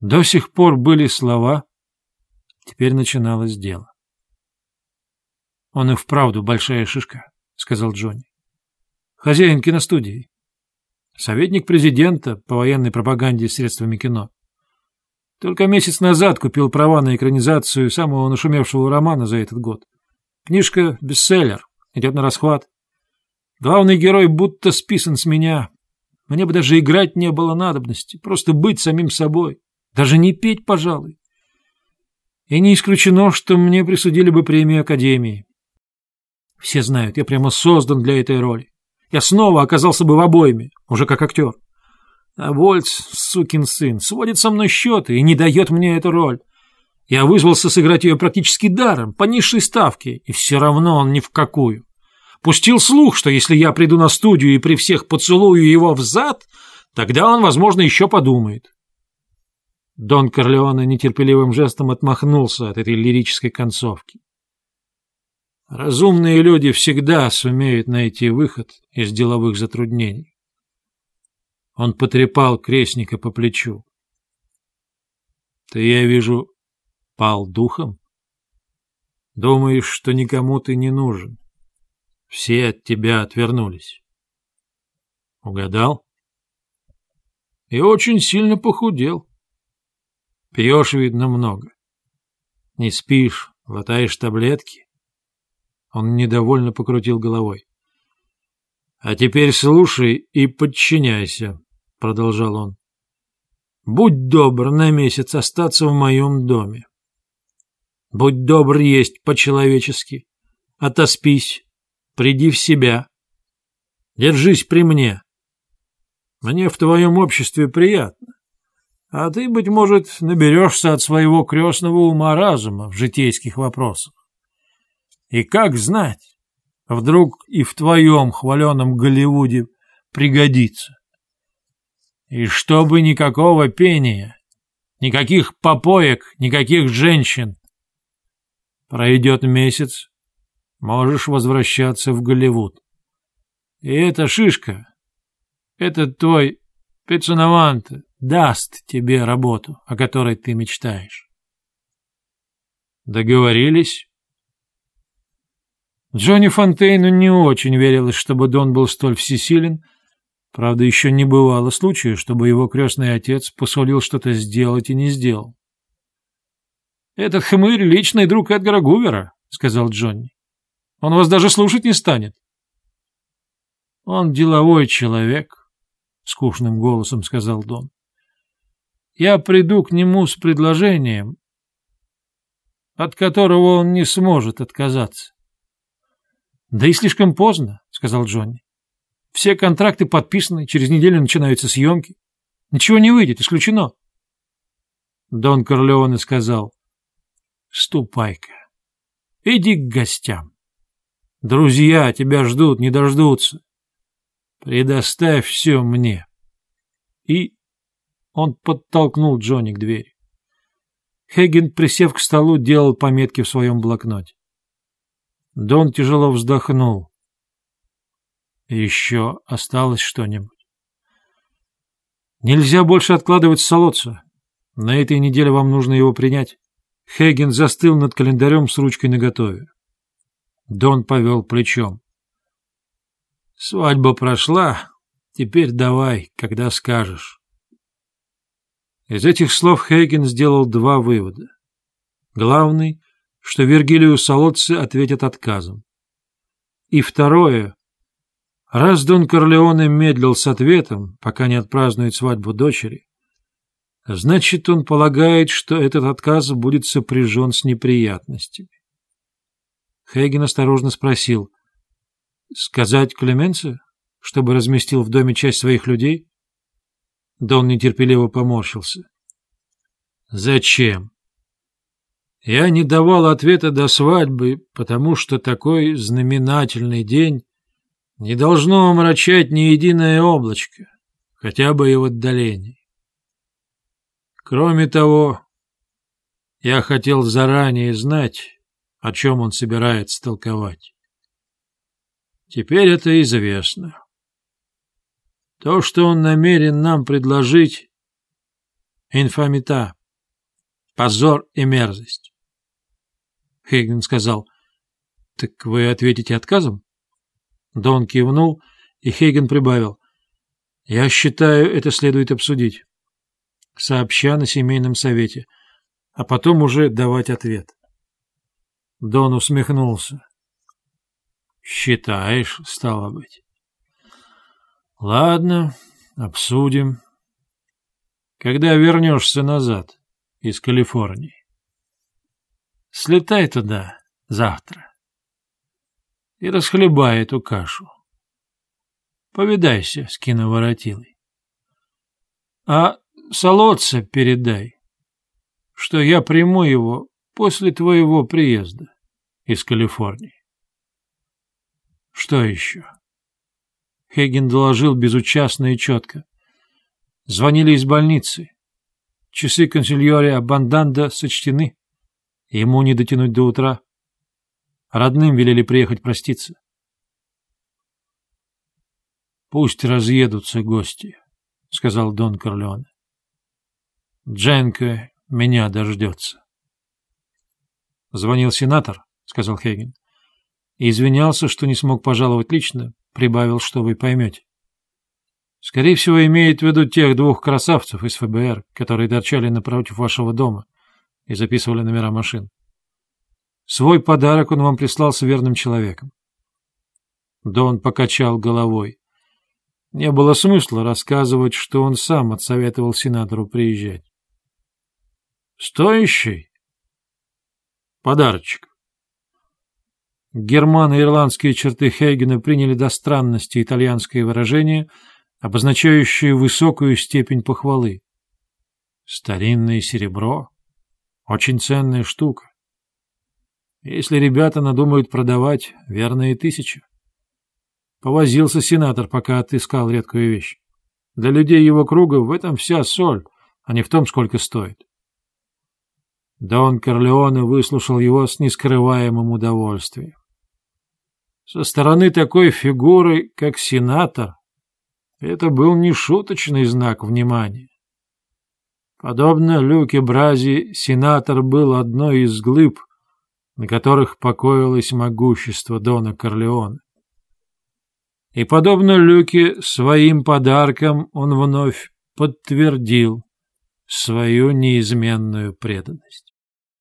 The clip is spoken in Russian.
До сих пор были слова, теперь начиналось дело. «Он и вправду большая шишка», — сказал Джонни. «Хозяин киностудии. Советник президента по военной пропаганде средствами кино. Только месяц назад купил права на экранизацию самого нашумевшего романа за этот год. Книжка — бестселлер, идет на расхват. Главный герой будто списан с меня. Мне бы даже играть не было надобности, просто быть самим собой. Даже не петь, пожалуй. И не исключено, что мне присудили бы премию Академии. Все знают, я прямо создан для этой роли. Я снова оказался бы в обойме, уже как актер. А Вольц, сукин сын, сводит со мной счеты и не дает мне эту роль. Я вызвался сыграть ее практически даром, по низшей ставке, и все равно он ни в какую. Пустил слух, что если я приду на студию и при всех поцелую его в зад, тогда он, возможно, еще подумает. Дон Корлеоне нетерпеливым жестом отмахнулся от этой лирической концовки. Разумные люди всегда сумеют найти выход из деловых затруднений. Он потрепал крестника по плечу. — Ты, я вижу, пал духом? Думаешь, что никому ты не нужен? Все от тебя отвернулись. Угадал? И очень сильно похудел. Пьешь, видно, много. Не спишь, глотаешь таблетки. Он недовольно покрутил головой. — А теперь слушай и подчиняйся, — продолжал он. — Будь добр на месяц остаться в моем доме. Будь добр есть по-человечески. Отоспись, приди в себя. Держись при мне. Мне в твоем обществе приятно. А ты, быть может, наберешься от своего крестного ума разума в житейских вопросах. И как знать, вдруг и в твоем хваленом Голливуде пригодится. И чтобы никакого пения, никаких попоек, никаких женщин. Пройдет месяц, можешь возвращаться в Голливуд. И эта шишка, этот твой Пецунаванте даст тебе работу, о которой ты мечтаешь. Договорились? Джонни Фонтейну не очень верилось, чтобы Дон был столь всесилен. Правда, еще не бывало случая, чтобы его крестный отец посулил что-то сделать и не сделал. «Этот хмырь — личный друг Эдгара Гувера», — сказал Джонни. «Он вас даже слушать не станет». «Он деловой человек», — скучным голосом сказал Дон. «Я приду к нему с предложением, от которого он не сможет отказаться». «Да и слишком поздно», — сказал Джонни. «Все контракты подписаны, через неделю начинаются съемки. Ничего не выйдет, исключено». Дон Корлеоне сказал, «Ступай-ка, иди к гостям. Друзья тебя ждут, не дождутся. Предоставь все мне». И он подтолкнул Джонни к двери. Хейген, присев к столу, делал пометки в своем блокноте. Дон тяжело вздохнул. Еще осталось что-нибудь. Нельзя больше откладывать Солоца. На этой неделе вам нужно его принять. Хейген застыл над календарем с ручкой наготове. Дон повел плечом. Свадьба прошла, теперь давай, когда скажешь. Из этих слов Хейген сделал два вывода. Главный что Вергилию Солоцци ответят отказом. И второе. Раз Дон Корлеоне медлил с ответом, пока не отпразднует свадьбу дочери, значит, он полагает, что этот отказ будет сопряжен с неприятностями. Хейген осторожно спросил, «Сказать Клеменце, чтобы разместил в доме часть своих людей?» Дон нетерпеливо поморщился. «Зачем? Я не давал ответа до свадьбы, потому что такой знаменательный день не должно омрачать ни единое облачко, хотя бы и в отдалении. Кроме того, я хотел заранее знать, о чем он собирается толковать. Теперь это известно. То, что он намерен нам предложить, инфамита, позор и мерзость. Хейген сказал, «Так вы ответите отказом?» Дон кивнул, и Хейген прибавил, «Я считаю, это следует обсудить, сообща на семейном совете, а потом уже давать ответ». Дон усмехнулся. «Считаешь, стало быть?» «Ладно, обсудим. Когда вернешься назад из Калифорнии?» «Слетай туда завтра и расхлебай эту кашу. Повидайся с киноворотилой. А Солодца передай, что я приму его после твоего приезда из Калифорнии. Что еще?» Хейген доложил безучастно и четко. Звонили из больницы. Часы консильори Абанданда сочтены. Ему не дотянуть до утра. Родным велели приехать проститься. «Пусть разъедутся гости», — сказал Дон Корлеоне. «Дженко меня дождется». «Звонил сенатор», — сказал Хейген, и извинялся, что не смог пожаловать лично, прибавил, что вы поймете. Скорее всего, имеет в виду тех двух красавцев из ФБР, которые торчали напротив вашего дома и записывали номера машин. Свой подарок он вам прислал с верным человеком. Дон покачал головой. Не было смысла рассказывать, что он сам отсоветовал сенатору приезжать. Стоящий? Подарочек. Германо-ирландские черты Хейгена приняли до странности итальянское выражение, обозначающее высокую степень похвалы. Старинное серебро — очень ценная штука. Если ребята надумают продавать, верные тысячи. Повозился сенатор, пока отыскал редкую вещь. Для людей его круга в этом вся соль, а не в том, сколько стоит. Дон Корлеоне выслушал его с нескрываемым удовольствием. Со стороны такой фигуры, как сенатор, это был не шуточный знак внимания. Подобно Люке Брази, сенатор был одной из глыб, на которых покоилось могущество Дона Корлеона. И, подобно Люке, своим подарком он вновь подтвердил свою неизменную преданность.